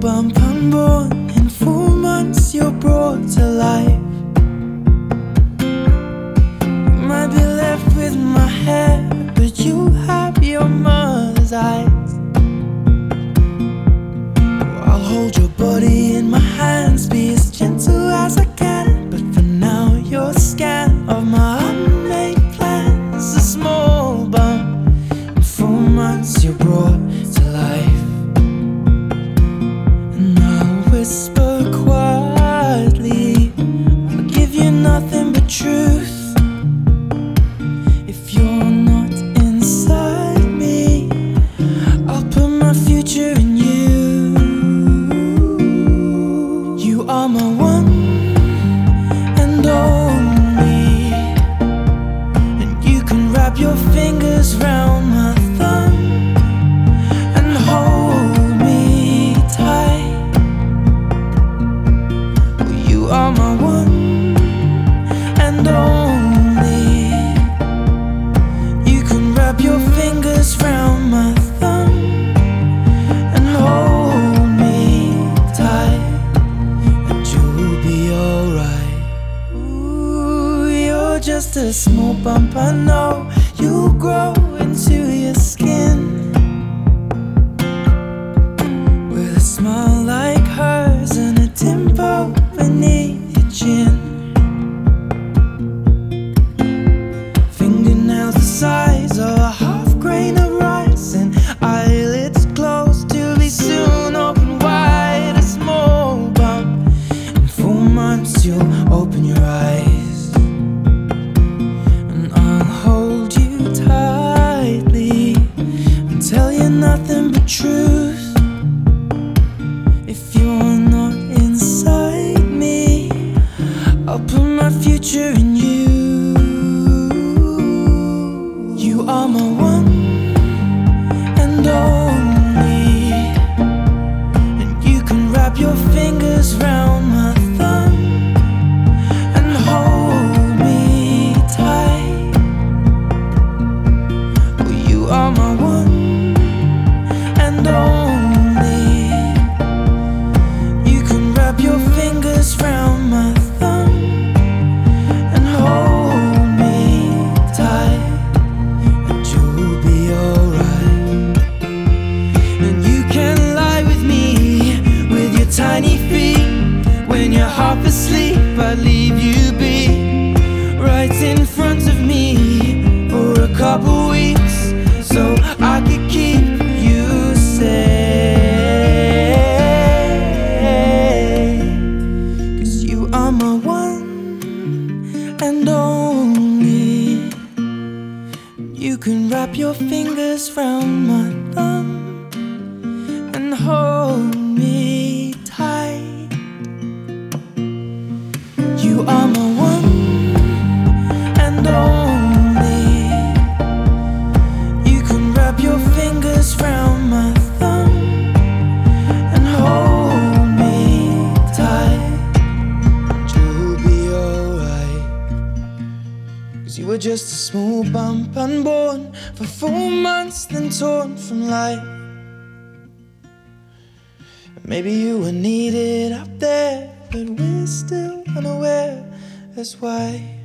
bump and born in four months you're brought to life just a small bump. I know you grow into your skin with a smile like hers and a dimple beneath your chin. Fingernails aside. one and all. can wrap your fingers round my thumb. just a small bump unborn for four months, then torn from life. Maybe you were needed up there, but we're still unaware. That's why.